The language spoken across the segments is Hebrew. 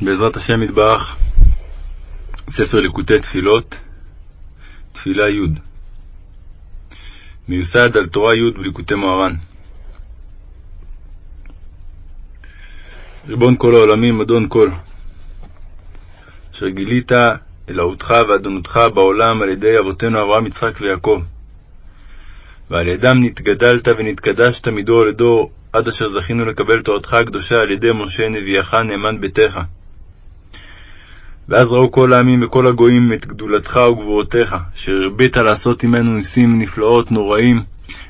בעזרת השם יתברך, ספר ליקוטי תפילות, תפילה י' מיוסד על תורה י' בליקוטי מוהר"ן. ריבון כל העולמים, אדון כל, אשר גילית אלוהותך ואדונותך בעולם על ידי אבותינו אברהם, יצחק ויעקב, ועל ידם נתגדלת ונתקדשת מדור לדור, עד אשר זכינו לקבל תורתך הקדושה על ידי משה נביאך נאמן ביתך. ואז ראו כל העמים וכל הגויים את גדולתך וגבורותיך, אשר הרבית לעשות עמנו ניסים נפלאות נוראים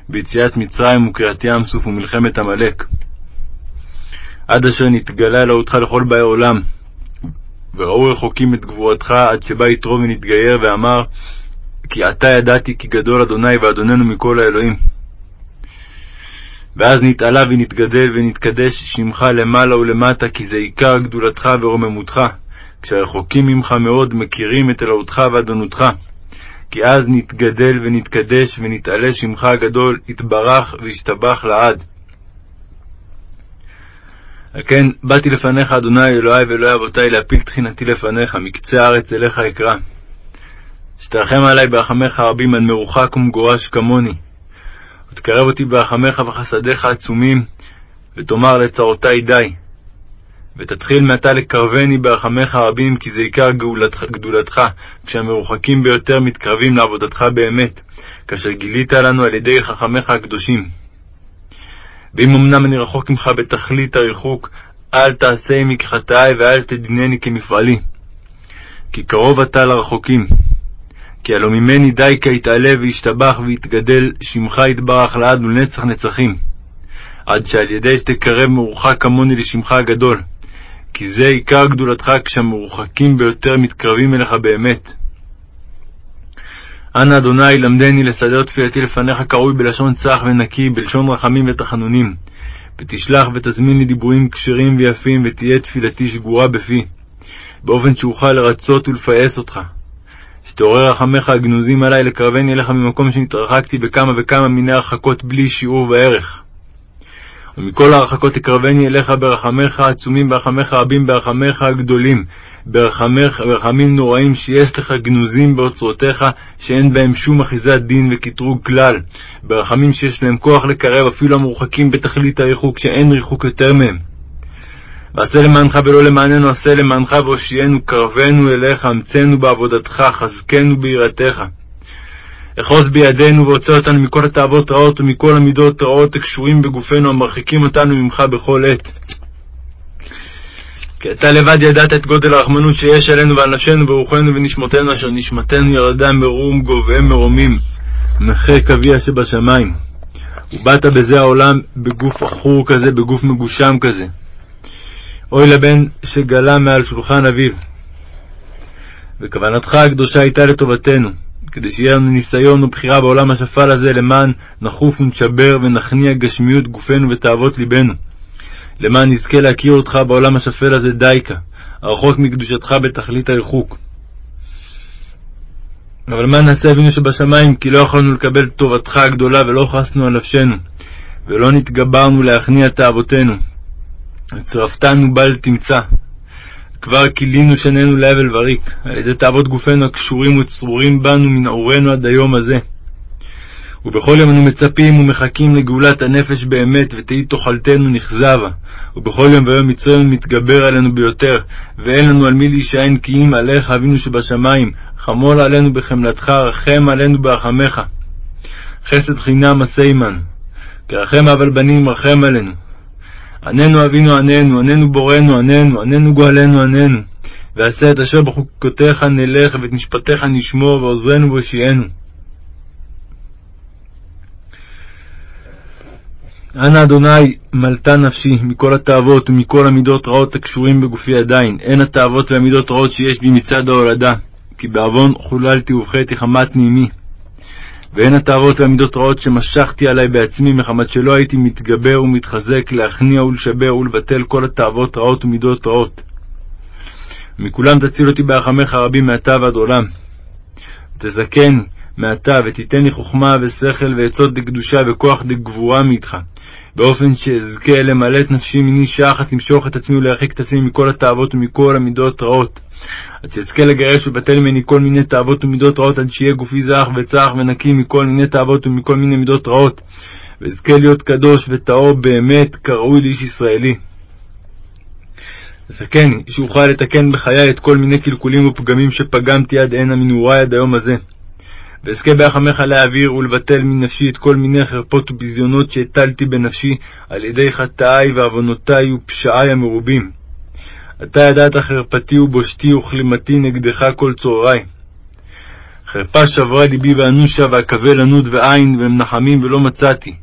ביציאת מצרים וקריעת ים סוף ומלחמת עמלק. עד אשר נתגלה אלוהותך לכל באי עולם, וראו רחוקים את גבורתך עד שבא יתרו ונתגייר ואמר כי עתה ידעתי כי גדול אדוני ואדוננו מכל האלוהים. ואז נתעלה ונתגדל ונתקדש שמך למעלה ולמטה, כי זה עיקר גדולתך ורוממותך, כשהרחוקים ממך מאוד מכירים את אלוהותך ואדונותך. כי אז נתגדל ונתקדש ונתעלה שמך הגדול, יתברך וישתבח לעד. על כן באתי לפניך, אדוני אלוהי ואלוהי אבותי, להפיל תחינתי לפניך, מקצה הארץ אליך אקרא. שתרחם עלי ברחמך רבים, על מרוחק ומגורש כמוני. ותקרב אותי ברחמך וחסדיך עצומים, ותאמר לצרותי די. ותתחיל מעתה לקרבני ברחמך הרבים, כי זה עיקר גאולתך, גדולתך, כשהמרוחקים ביותר מתקרבים לעבודתך באמת, כאשר גילית לנו על ידי חכמיך הקדושים. ואם אמנם אני רחוק ממך בתכלית הריחוק, אל תעשה עמי כחטאי ואל תדינני כמפעלי. כי קרוב אתה לרחוקים. כי הלא ממני די כי יתעלה וישתבח ויתגדל שמך יתברך לעד ולנצח נצחים. עד שעל ידי שתקרב מרוחק כמוני לשמך הגדול. כי זה עיקר גדולתך כשהמרוחקים ביותר מתקרבים אליך באמת. אנא אדוני למדני לסדר תפילתי לפניך קרוי בלשון צח ונקי, בלשון רחמים ותחנונים. ותשלח ותזמין לי דיבורים כשרים ויפים, ותהיה תפילתי שגורה בפי, באופן שאוכל לרצות ולפעס אותך. שתעורר רחמך הגנוזים עלי לקרבני אליך ממקום שנתרחקתי בכמה וכמה מיני הרחקות בלי שיעור וערך. ומכל ההרחקות תקרבני אליך ברחמיך העצומים, ברחמיך רבים, ברחמיך הגדולים, ברחמך, ברחמים נוראים שיש לך גנוזים באוצרותיך, שאין בהם שום אחיזת דין וקטרוג כלל, ברחמים שיש להם כוח לקרב אפילו המורחקים בתכלית הריחוק, שאין ריחוק יותר מהם. ועשה למענך ולא למעננו, עשה למענך והושיענו, קרבנו אליך, אמצנו בעבודתך, חזקנו ביראתך. אחוז בידינו והוצא אותנו מכל התאוות רעות ומכל המידות רעות הקשורים בגופנו המרחיקים אותנו ממך בכל עת. כי אתה לבד ידעת את גודל הרחמנות שיש עלינו ועל נפשנו ורוחנו ונשמותינו אשר נשמתנו ירדה מרום גובהי מרומים מחיק אביה שבשמיים. ובאת בזה העולם בגוף עכור כזה, בגוף מגושם כזה. אוי לבן שגלה מעל שולחן אביו. וכוונתך הקדושה הייתה לטובתנו, כדי שיהיה לנו ניסיון ובחירה בעולם השפל הזה למען נחוף ונשבר ונכניע גשמיות גופנו ותאוות ליבנו. למען נזכה להכיר אותך בעולם השפל הזה דייקה, הרחוק מקדושתך בתכלית הריחוק. אבל מה נעשה אבינו שבשמיים, כי לא יכולנו לקבל טובתך הגדולה ולא חסנו על נפשנו, ולא נתגברנו להכניע תאוותינו. וצרפתנו בל תמצא. כבר כילינו שנינו להבל וריק, על ידי תאוות גופנו הקשורים וצרורים בנו מנעורנו עד היום הזה. ובכל יום אנו מצפים ומחכים לגאולת הנפש באמת, ותהי תאכלתנו נכזבה. ובכל יום ויום מצרים מתגבר עלינו ביותר, ואין לנו על מי להישען כי אם עליך אבינו שבשמיים, חמול עלינו בחמלתך, רחם עלינו ברחמך. חסד חינם עשה עמנו. כרחם אבל בנים רחם עלינו. עננו אבינו עננו, עננו בוראנו עננו, עננו גואלנו עננו. ועשה את אשר בחוקותיך נלך, ואת משפטיך נשמור, ועוזרנו והושיענו. אנא אדוני מלטה נפשי מכל התאוות ומכל המידות רעות הקשורים בגופי עדיין, הן התאוות והמידות רעות שיש בי מצד ההולדה, כי בעוון חוללתי ובחטא חמתני עמי. והן התאוות והמידות רעות שמשכתי עלי בעצמי, מחמת שלא הייתי מתגבר ומתחזק להכניע ולשבר ולבטל כל התאוות רעות ומידות רעות. מכולם תציל אותי ברחמך הרבים מעתה ועד עולם. תזכני מעתה ותיתן לי חוכמה ושכל ועצות דקדושה וכוח דגבורה מאיתך, באופן שאזכה למלא את נפשי מיני שעה אחת למשוך את עצמי ולהרחיק את עצמי מכל התאוות ומכל המידות רעות. עד שאזכה לגרש ולבטל ממני כל מיני תאוות ומידות רעות, עד שיהיה גופי זך וצח ונקי מכל מיני תאוות ומכל מיני מידות רעות, ואזכה להיות קדוש וטהור באמת כראוי לאיש ישראלי. זכני, שאוכל לתקן בחיי את כל מיני קלקולים ופגמים שפגמתי עד הנה מנעורי עד היום הזה. ואזכה ברחמך להעביר ולבטל מנפשי את כל מיני חרפות וביזיונות שהטלתי בנפשי על ידי חטאי ועוונותי ופשעי המרובים. אתה ידעת חרפתי ובושתי וכלימתי נגדך כל צהרי. חרפה שברה ליבי ואנושה ואקווה לנוד ועין ומנחמים ולא מצאתי.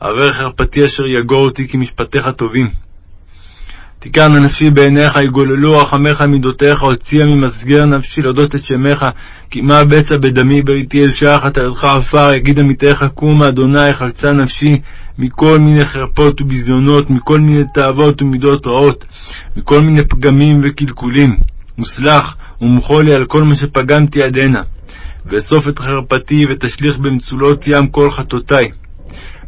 עבר חרפתי אשר יגור אותי כמשפטיך טובים. תיקרנה נפשי בעיניך, יגוללו רחמך מידותיך, הוציאה ממסגר נפשי להודות את שמך, כי מה בצע בדמי בריתי אל שחת על ידך עפר, יגיד עמיתך קומה, אדוני, חלצה נפשי מכל מיני חרפות וביזיונות, מכל מיני תאוות ומידות רעות, מכל מיני פגמים וקלקולים. וסלח ומחול לי על כל מה שפגמתי עד הנה, ואסוף את חרפתי ותשליך במצולות ים כל חטאותי.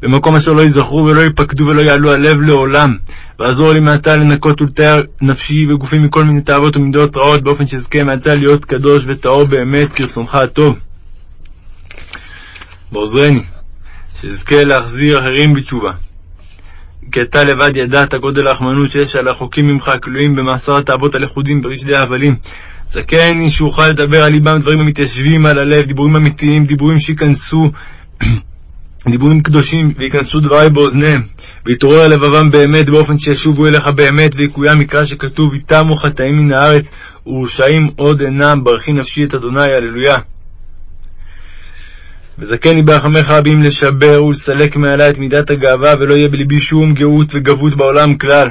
במקום אשר לא ייזכרו ולא ייפקדו ולא יעלו הלב לעולם, ועזור לי מעתה לנקות ולתאר נפשי וגופי מכל מיני תאוות ומידות רעות, באופן שאזכה מעתה להיות קדוש וטהור באמת כרצונך הטוב. ועוזרני, שאזכה להחזיר אחרים בתשובה. כי אתה לבד ידעת גודל הרחמנות שיש על החוקים ממך הכלואים במאסר התאוות הלכודים ברשדי ההבלים. זכני שאוכל לדבר על ליבם דברים המתיישבים על הלב, דיבורים אמיתיים, דיבורים שייכנסו דיבורים קדושים, וייכנסו דברי באוזניהם, ויתעורר לבבם באמת, באופן שישובו אליך באמת, ויקוים מקרא שכתוב, איתמו חטאים מן הארץ, ורשעים עוד אינם, ברכי נפשי את אדוני, הללויה. וזכני ברחמך רבים לשבר ולסלק מעלי את מידת הגאווה, ולא יהיה בלבי שום גאות וגבות בעולם כלל.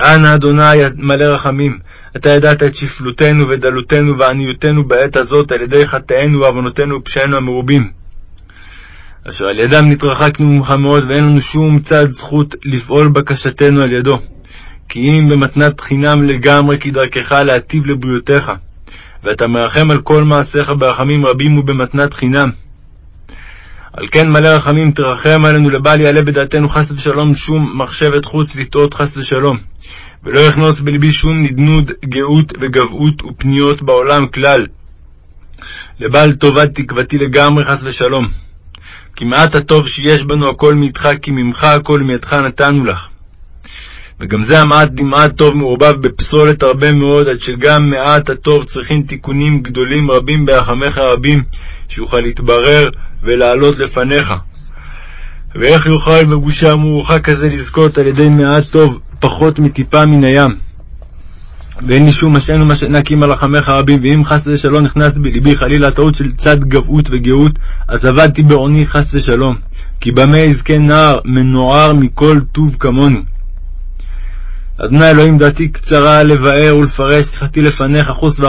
אנא אדוני מלא רחמים, אתה ידעת את שפלותנו ודלותנו ועניותנו בעת הזאת על ידי חטאינו ועוונותינו ופשענו המרובים. אשר על ידם נתרחקנו ממך מאוד, ואין לנו שום צד זכות לפעול בקשתנו על ידו. כי אם במתנת חינם לגמרי כדרכך להטיב לבריאותיך, ואתה מרחם על כל מעשיך ברחמים רבים ובמתנת חינם. על כן מלא רחמים תרחם עלינו לבל יעלה בדעתנו חס ושלום שום מחשבת חוץ לטעות חס ושלום, ולא יכנוס בלבי שום נדנוד, גאות וגבהות ופניות בעולם כלל. לבל טובת תקוותי לגמרי חס ושלום. כי מעט הטוב שיש בנו הכל מאיתך, כי ממך הכל מידך נתנו לך. וגם זה המעט דמעט טוב מעורבב בפסולת הרבה מאוד, עד שגם מעט הטוב צריכים תיקונים גדולים רבים ברחמך רבים, שיוכל להתברר ולעלות לפניך. ואיך יוכל בגושה המורחק הזה לזכות על ידי מעט טוב פחות מטיפה מן הים? ואין לי שום משענו מה שנקים על רבים, ואם חס ושלום נכנס בלבי חלילה טעות של צד גבהות וגאות, אז עבדתי בעוני חס ושלום. כי במה יזכה נער מנוער מכל טוב כמוני. אדוני אלוהים דעתי קצרה לבאר ולפרש שיחתי לפניך חוס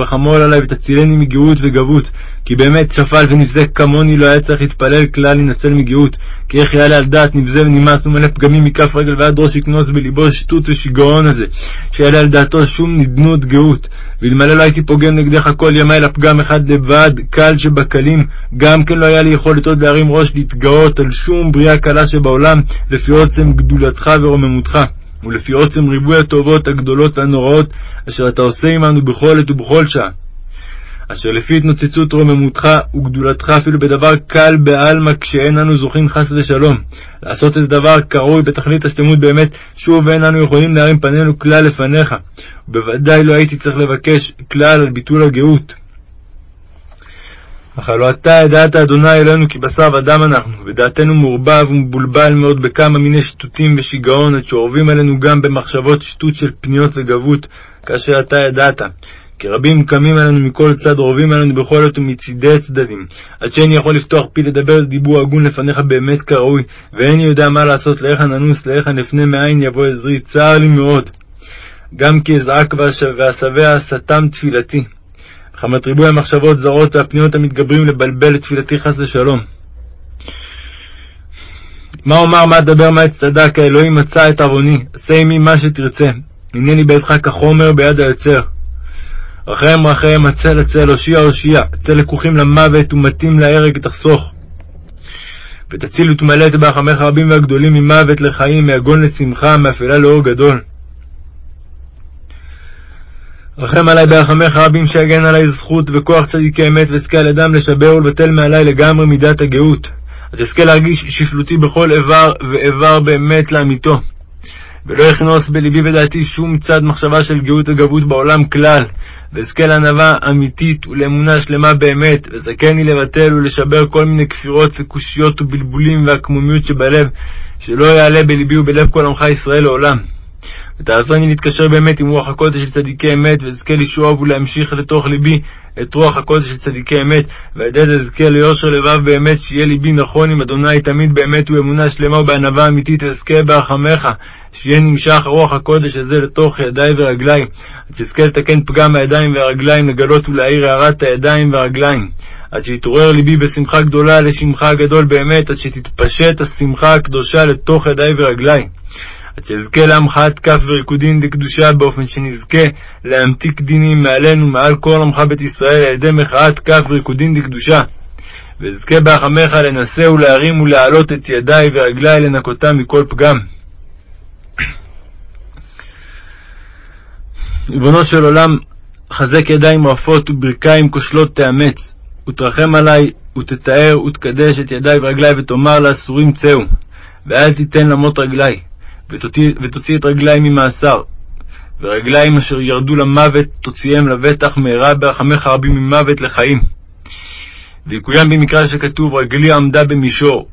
וחמול עלי ותצילני מגאות וגבות. כי באמת שפל ונבזה כמוני לא היה צריך להתפלל כלל להינצל מגאות. כי איך יעלה על דעת נבזה ונמאס ומלא פגמים מכף רגל ועד ראש יקנוס בלבו שטות ושיגעון הזה. שיעלה על דעתו שום נדנות גאות. ואלמלא לא הייתי פוגם נגדך כל ימי אלא פגם אחד לבד קל שבקלים. גם כן לא היה לי יכולת עוד להרים ראש להתגאות על שום בריאה קלה שבעולם לפי עוצם גדולתך ורוממותך ולפי עוצם ריבוי הטובות הגדולות והנוראות אשר אתה עושה עמנו בכל עת ובכל שעה. אשר לפי התנוצצות רוממותך וגדולתך אפילו בדבר קל בעלמא כשאין אנו זוכים חס ושלום לעשות איזה דבר קרוי בתכלית השלמות באמת שוב אין אנו יכולים להרים פנינו כלל לפניך ובוודאי לא הייתי צריך לבקש כלל על ביטול הגאות. אך הלא אתה ידעת, אדוני אלוהינו, כי בשר ודם אנחנו, ודעתנו מעורבב ומבולבל מאוד בכמה מיני שטותים ושיגעון, עד שאורבים עלינו גם במחשבות שטות של פניות וגבות, כאשר אתה ידעת. כי רבים קמים עלינו מכל צד, אורבים עלינו בכל עת ומצידי צדדים, עד שאיני יכול לפתוח פי לדבר דיבור הגון לפניך באמת כראוי, ואיני יודע מה לעשות, לאיך ננוס, לאיך נפנה מאין יבוא עזרי, צר לי מאוד. גם כי אזעק ואשבע שתם תפילתי. מחמת ריבוי המחשבות זרות והפניות המתגברים לבלבל את תפילתי חס ושלום. מה אומר, מה אדבר, מה אצטדק, האלוהים מצא את עווני, עשה עמי מה שתרצה. הנני בידך כחומר ביד היוצר. רחם רחם, הצל הצל, הושיע הושיע, הצל לקוחים למוות ומתים להרג תחסוך. ותציל ותמלא את ברחמך הרבים והגדולים ממוות לחיים, מיגון לשמחה, מאפלה לאור גדול. רחם עלי ברחמך רבים שיגן עלי זכות וכוח צדיקי אמת, ואזכה על ידם לשבר ולבטל מעלי לגמרי מידת הגאות. אז אזכה להרגיש שפלותי בכל איבר ואיבר באמת לאמיתו. ולא יכנוס בלבי ודעתי שום צד מחשבה של גאות וגבות בעולם כלל, ואזכה לענווה אמיתית ולאמונה שלמה באמת, וזכני לבטל ולשבר כל מיני כפירות וקושיות ובלבולים והקמומיות שבלב, שלא יעלה בלבי ובלב כל עמך ישראל לעולם. ותעזרני להתקשר באמת עם רוח הקודש של צדיקי אמת, ואזכה לשאוב ולהמשיך לתוך ליבי את רוח הקודש של צדיקי אמת, ועל ידי זה אזכה ליושר לבב באמת, שיהיה ליבי נכון עם אדוני תמיד באמת ובאמונה שלמה ובענווה אמיתית, ואזכה ברחמך, שיהיה נמשך רוח הקודש הזה לתוך ידיי ורגליי, עד שאזכה לתקן פגם הידיים והרגליים, לגלות ולהאיר הארת הידיים והרגליים. עד שיתעורר ליבי בשמחה גדולה לשמך הגדול באמת, עד שתתפשט השמחה הקדושה לתוך ידיי ורגליי. עד שאזכה להמחאת כף וריקודין דקדושה, באופן שנזכה להמתיק דינים מעלינו, מעל כל עמך בית ישראל, על ידי מחאת כף וריקודין דקדושה. ואזכה בהחמך לנשא ולהרים ולהעלות את ידיי ורגליי לנקותם מכל פגם. ריבונו של עולם, חזק ידיים רפות וברכיים כושלות תאמץ, ותרחם עלי, ותתאר ותקדש את ידיי ורגליי, ותאמר לאסורים צאו, ואל תיתן למות רגלי, ותוציא, ותוציא את רגלי ממאסר. ורגליים אשר ירדו למוות, תוציאם לבטח מהרה ברחמך רבים ממוות לחיים. ויקוים במקרא שכתוב, רגלי עמדה במישור.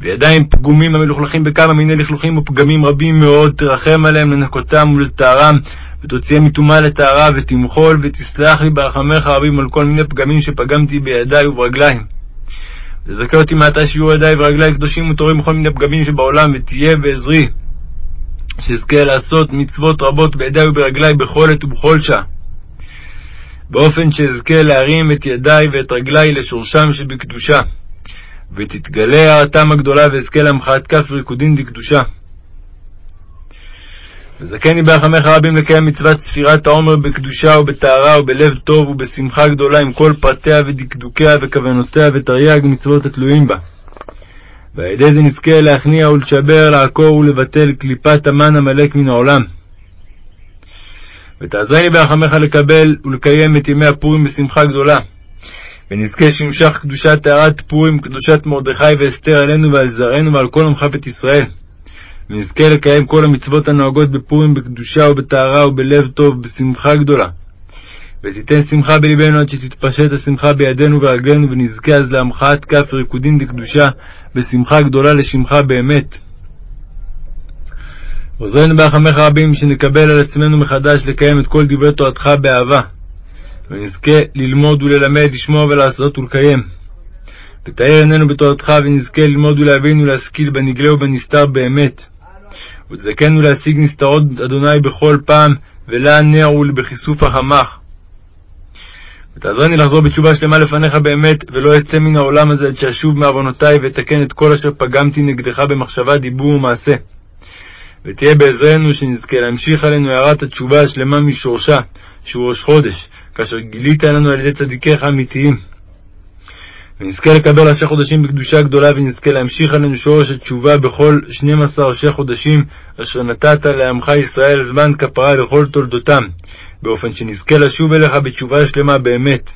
וידיים פגומים המלוכלכים בכמה מיני לכלוכים ופגמים רבים מאוד, תרחם עליהם לנקותם ולטהרם, ותוציאם מטומאה לטהרה, ותמחול, ותסלח לי ברחמך רבים על כל מיני פגמים שפגמתי בידי וברגליים. תזכה אותי מעתה שיעור ידי ורגלי קדושים וטהורים בכל מיני פגמים שבעולם, ותהיה בעזרי, שאזכה לעשות מצוות רבות בידי וברגלי בכל עת ובכל שעה. באופן שאזכה להרים את ידי ואת רגלי לשורשם שבקדושה, ותתגלה הערתם הגדולה ואזכה להמחאת כף ריקודין דקדושה. וזכני ברחמך רבים לקיים מצוות ספירת העומר בקדושה ובטהרה ובלב טוב ובשמחה גדולה עם כל פרטיה ודקדוקיה וכוונותיה ותרי"ג מצוות התלויים בה. ועל ידי זה נזכה להכניע ולשבר, לעקור ולבטל קליפת המן עמלק מן העולם. ותעזרני ברחמך לקבל ולקיים את ימי הפורים בשמחה גדולה. ונזכה שימשך קדושת טהרת פורים, קדושת מרדכי ואסתר עלינו ועל זרענו ועל כל עמך בית ישראל. ונזכה לקיים כל המצוות הנוהגות בפורים בקדושה ובטהרה ובלב טוב, בשמחה גדולה. ותיתן שמחה בלבנו עד שתתפשט השמחה בידינו ורגלינו, ונזכה אז להמחאת כף ריקודין דקדושה, בשמחה גדולה לשמך באמת. עוזרנו ברחמך רבים, שנקבל על עצמנו מחדש לקיים את כל דברי תורתך באהבה, ונזכה ללמוד וללמד, לשמוע ולעשות ולקיים. ותאר עינינו בתורתך, ונזכה ללמוד ולהבין ולהשכיל בנגלה ובנסתר באמת. ותזכנו להשיג נסתרות אדוני בכל פעם, ולה נר ולבכיסוף החמך. ותעזרני לחזור בתשובה שלמה לפניך באמת, ולא אצא מן העולם הזה עד שאשוב מעוונותי ואתקן את כל אשר פגמתי נגדך במחשבה, דיבור ומעשה. ותהיה בעזרנו שנזכה להמשיך עלינו הערת התשובה השלמה משורשה, שהוא ראש חודש, כאשר גילית לנו על ידי צדיקיך האמיתיים. ונזכה לקבל ראשי חודשים בקדושה גדולה, ונזכה להמשיך עלינו שורש התשובה בכל שנים עשר ראשי חודשים, אשר נתת לעמך ישראל זמן כפרה לכל תולדותם, באופן שנזכה לשוב אליך בתשובה שלמה באמת.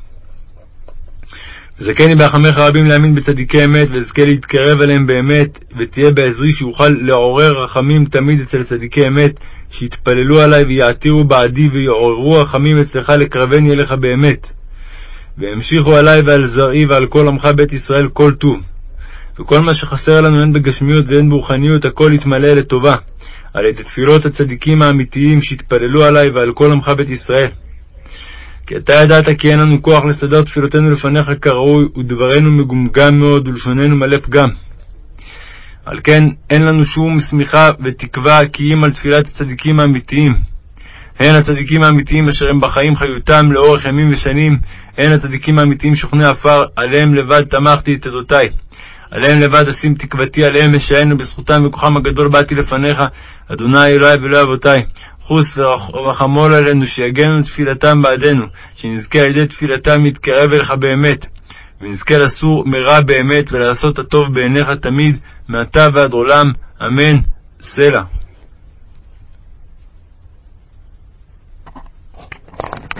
וזכני בהחמך רבים להאמין בצדיקי אמת, ואזכה להתקרב אליהם באמת, ותהיה בעזרי שיוכל לעורר רחמים תמיד אצל צדיקי אמת, שיתפללו עלי ויעתירו בעדי ויעוררו רחמים אצלך לקרבני אליך באמת. והמשיכו עלי ועל זרעי ועל כל עמך בית ישראל כל טוב. וכל מה שחסר לנו הן בגשמיות והן ברוחניות, הכל יתמלא לטובה, על ידי תפילות הצדיקים האמיתיים שהתפללו עלי ועל כל עמך בית ישראל. כי אתה ידעת כי אין לנו כוח לסדר תפילותינו לפניך כראוי, ודברנו מגומגם מאוד, ולשוננו מלא פגם. על כן אין לנו שום שמיכה ותקווה כי אם על תפילת הצדיקים האמיתיים. הן הצדיקים האמיתיים אשר הם בחיים חיותם לאורך ימים ושנים, הן הצדיקים האמיתיים שוכני עפר, עליהם לבד תמכתי את עדותי. עליהם לבד אשים תקוותי, עליהם אשען, ובזכותם וכוחם הגדול באתי לפניך, אדוני אלוהי ואלוהי אבותי. חוס ורחמול עלינו, שיגנו תפילתם בעדנו, שנזכה על ידי תפילתם להתקרב אליך באמת. ונזכה לסור מרע באמת ולעשות הטוב בעיניך תמיד, מעתה ועד עולם, אמן, סלע.